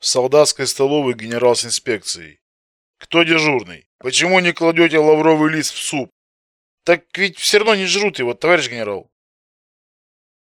В солдатской столовой генерал с инспекцией. Кто дежурный? Почему не кладете лавровый лист в суп? Так ведь все равно не жрут его, товарищ генерал.